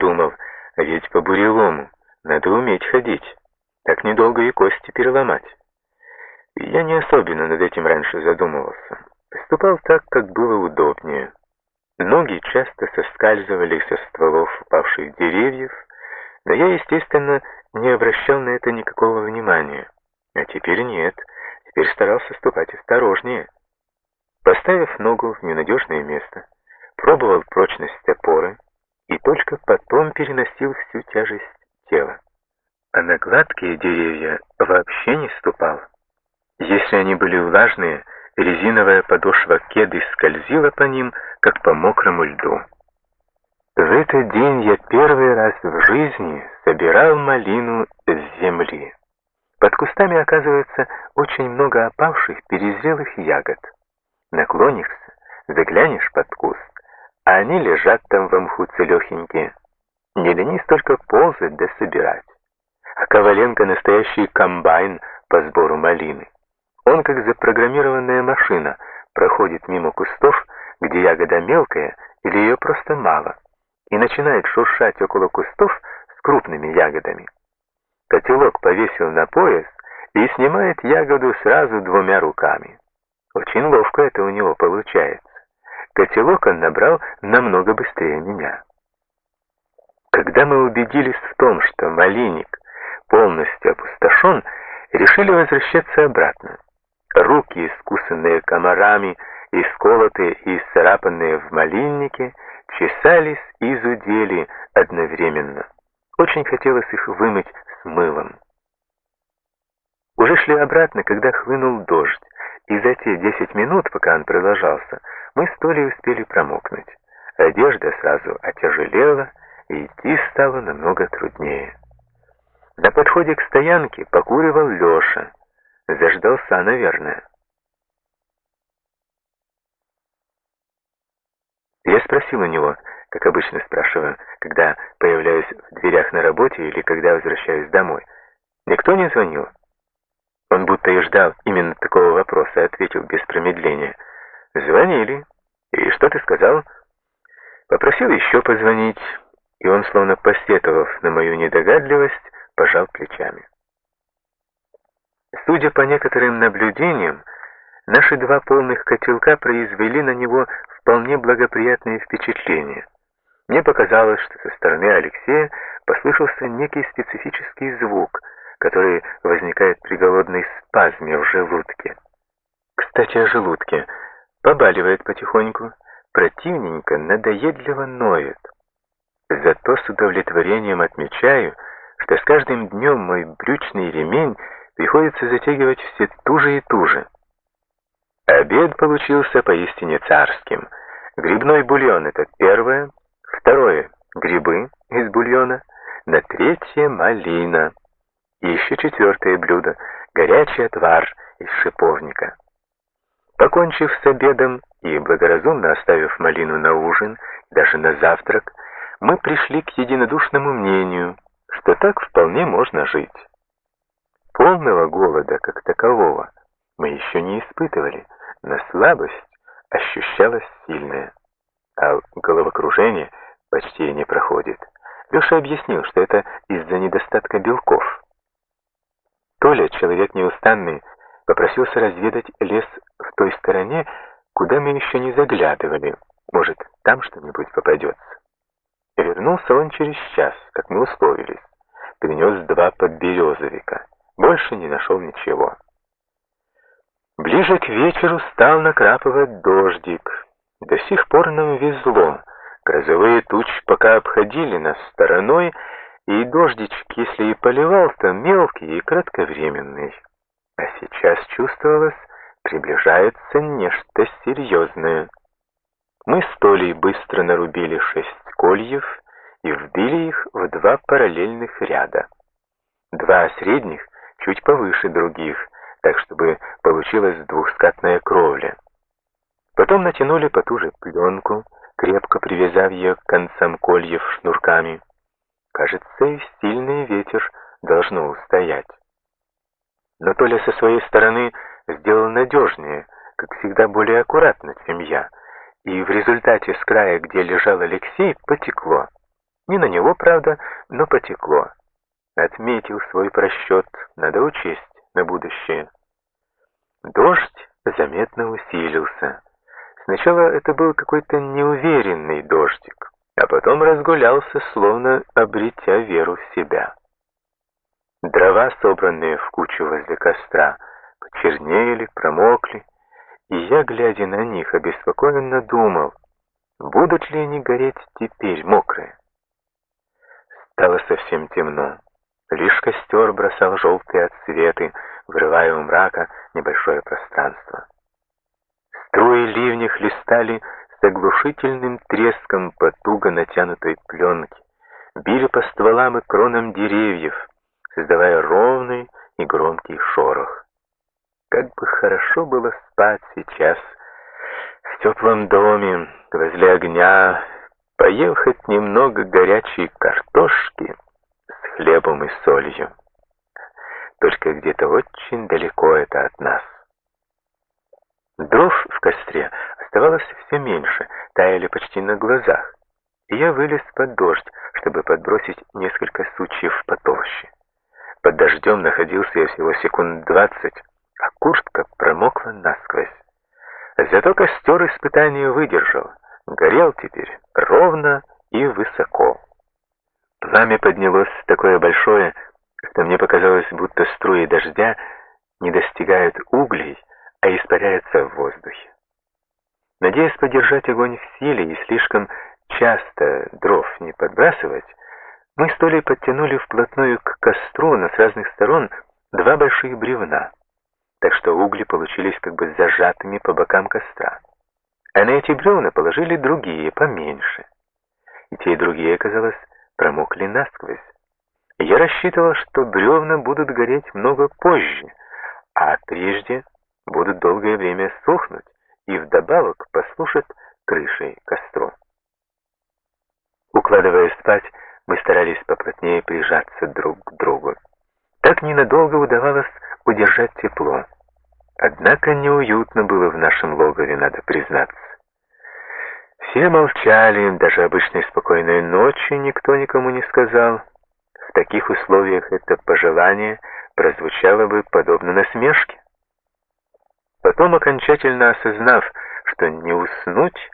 подумал, а ведь по бурелому надо уметь ходить, так недолго и кости переломать. И я не особенно над этим раньше задумывался. Ступал так, как было удобнее. Ноги часто соскальзывали со стволов упавших деревьев, но я, естественно, не обращал на это никакого внимания. А теперь нет, теперь старался ступать осторожнее. Поставив ногу в ненадежное место, пробовал прочность опоры и только потом переносил всю тяжесть тела. А на гладкие деревья вообще не ступал. Если они были влажные, резиновая подошва кеды скользила по ним, как по мокрому льду. В этот день я первый раз в жизни собирал малину с земли. Под кустами оказывается очень много опавших, перезрелых ягод. Наклонишься, заглянешь под куст, а они лежат там в мху целехенькие. Не ленись только ползать да собирать. А Коваленко настоящий комбайн по сбору малины. Он, как запрограммированная машина, проходит мимо кустов, где ягода мелкая или ее просто мало, и начинает шуршать около кустов с крупными ягодами. Котелок повесил на пояс и снимает ягоду сразу двумя руками. Очень ловко это у него получается. Котелок он набрал намного быстрее меня. Когда мы убедились в том, что малинник полностью опустошен, решили возвращаться обратно. Руки, искусанные комарами, исколотые и исцарапанные в малиннике, чесались и зудели одновременно. Очень хотелось их вымыть с мылом. Уже шли обратно, когда хлынул дождь, и за те десять минут, пока он продолжался, мы с Толей успели промокнуть. Одежда сразу отяжелела, и идти стало намного труднее. На подходе к стоянке покуривал Леша, Заждался, наверное. Я спросил у него, как обычно спрашиваю, когда появляюсь в дверях на работе или когда возвращаюсь домой. Никто не звонил? Он будто и ждал именно такого вопроса, ответил без промедления. Звонили. И что ты сказал? Попросил еще позвонить, и он, словно посетовав на мою недогадливость, пожал плечами. Судя по некоторым наблюдениям, наши два полных котелка произвели на него вполне благоприятное впечатление. Мне показалось, что со стороны Алексея послышался некий специфический звук, который возникает при голодной спазме в желудке. Кстати, о желудке. Побаливает потихоньку, противненько, надоедливо ноет. Зато с удовлетворением отмечаю, что с каждым днем мой брючный ремень приходится затягивать все туже и туже. Обед получился поистине царским. Грибной бульон — это первое, второе — грибы из бульона, на третье — малина. И еще четвертое блюдо — горячий отвар из шиповника. Покончив с обедом и благоразумно оставив малину на ужин, даже на завтрак, мы пришли к единодушному мнению, что так вполне можно жить. Полного голода как такового мы еще не испытывали, но слабость ощущалась сильная, а головокружение почти не проходит. Леша объяснил, что это из-за недостатка белков. Толя, человек неустанный, попросился разведать лес в той стороне, куда мы еще не заглядывали. Может, там что-нибудь попадется. Вернулся он через час, как мы условились. Принес два подберезовика. Больше не нашел ничего. Ближе к вечеру стал накрапывать дождик. До сих пор нам везло. Грозовые тучи пока обходили нас стороной, и дождичек, если и поливал, то мелкий и кратковременный. А сейчас чувствовалось, приближается нечто серьезное. Мы с Толей быстро нарубили шесть кольев и вбили их в два параллельных ряда. Два средних чуть повыше других, так чтобы получилась двухскатная кровля. Потом натянули потуже пленку, крепко привязав ее к концам кольев шнурками. Кажется, и сильный ветер должно устоять. Но Толя со своей стороны сделал надежнее, как всегда более аккуратно, чем я, и в результате с края, где лежал Алексей, потекло. Не на него, правда, но потекло. Отметил свой просчет, надо учесть на будущее. Дождь заметно усилился. Сначала это был какой-то неуверенный дождик, потом разгулялся, словно обретя веру в себя. Дрова, собранные в кучу возле костра, почернели, промокли, и я, глядя на них, обеспокоенно думал, будут ли они гореть теперь мокрые. Стало совсем темно. Лишь костер бросал желтые отсветы, врывая у мрака небольшое пространство. Струи ливня хлестали с оглушительным треском по туго натянутой пленке, били по стволам и кронам деревьев, создавая ровный и громкий шорох. Как бы хорошо было спать сейчас в теплом доме, возле огня, поехать немного горячей картошки с хлебом и солью. Только где-то очень далеко это от нас. Дров в костре оставалось все меньше, таяли почти на глазах, и я вылез под дождь, чтобы подбросить несколько сучьев потолще. Под дождем находился я всего секунд двадцать, а куртка промокла насквозь. Зато костер испытания выдержал, горел теперь ровно и высоко. Пламя поднялось такое большое, что мне показалось, будто струи дождя не достигают углей, а испаряются в воздухе. Надеясь поддержать огонь в силе и слишком часто дров не подбрасывать, мы с Толей подтянули вплотную к костру на с разных сторон два больших бревна, так что угли получились как бы зажатыми по бокам костра. А на эти бревна положили другие, поменьше. И те и другие, казалось, промокли насквозь. Я рассчитывал, что бревна будут гореть много позже, а прежде будут долгое время сохнуть и вдобавок послушать крышей костру. Укладывая спать, мы старались поплотнее прижаться друг к другу. Так ненадолго удавалось удержать тепло. Однако неуютно было в нашем логове, надо признаться. Все молчали, даже обычной спокойной ночи никто никому не сказал. В таких условиях это пожелание прозвучало бы подобно насмешке. Потом, окончательно осознав, что не уснуть,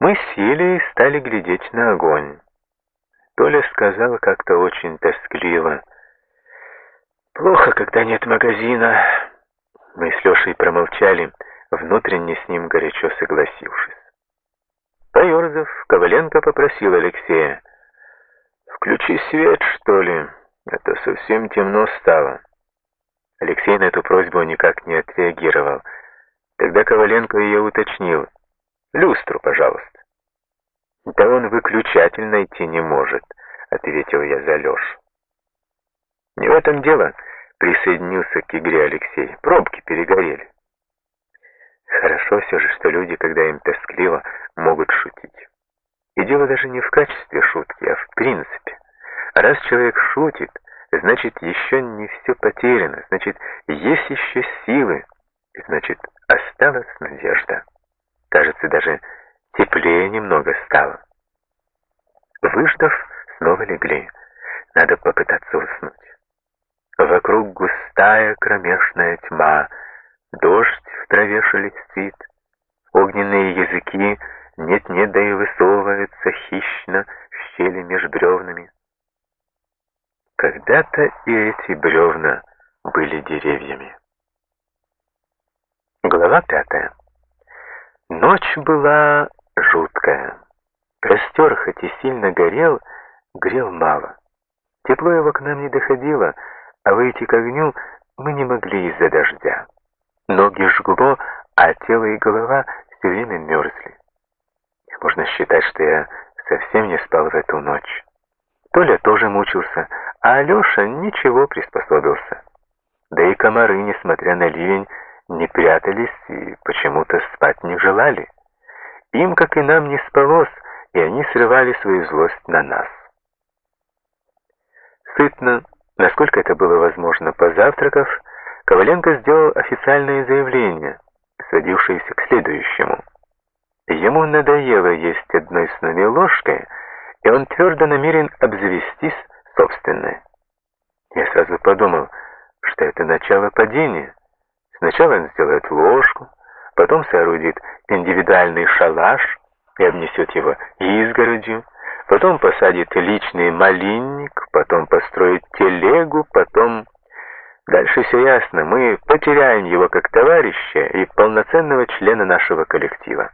мы сели и стали глядеть на огонь. Толя сказал как-то очень тоскливо. «Плохо, когда нет магазина». Мы с Лешей промолчали, внутренне с ним горячо согласившись. Поерзав, Коваленко попросил Алексея. «Включи свет, что ли, Это совсем темно стало». Алексей на эту просьбу никак не отреагировал. Тогда Коваленко ее уточнил. «Люстру, пожалуйста». «Да он выключатель найти не может», — ответил я за Лешу. «Не в этом дело», — присоединился к игре Алексей. «Пробки перегорели». Хорошо все же, что люди, когда им тоскливо, могут шутить. И дело даже не в качестве шутки, а в принципе. Раз человек шутит, значит, еще не все потеряно, значит, есть еще силы, значит, осталась надежда. Кажется, даже теплее немного стало. Выждав, снова легли. Надо попытаться уснуть. Вокруг густая кромешная тьма, дождь в траве шелестит, огненные языки нет-нет, да и высовываются хищно в щели меж бревнами. Когда-то и эти бревна были деревьями. Глава пятая. Ночь была жуткая. Костер, хоть и сильно горел, грел мало. Тепло его к нам не доходило, а выйти к огню мы не могли из-за дождя. Ноги жгло, а тело и голова все время мерзли. Можно считать, что я совсем не спал в эту ночь. Толя тоже мучился, а Алеша ничего приспособился. Да и комары, несмотря на ливень, не прятались и почему-то спать не желали. Им, как и нам, не спалось, и они срывали свою злость на нас. Сытно, насколько это было возможно, позавтракав, Коваленко сделал официальное заявление, сводившееся к следующему. Ему надоело есть одной с нами ложкой, и он твердо намерен обзавестись собственной. Я сразу подумал, что это начало падения. Сначала он сделает ложку, потом соорудит индивидуальный шалаш и обнесет его изгородью, потом посадит личный малинник, потом построит телегу, потом... Дальше все ясно, мы потеряем его как товарища и полноценного члена нашего коллектива.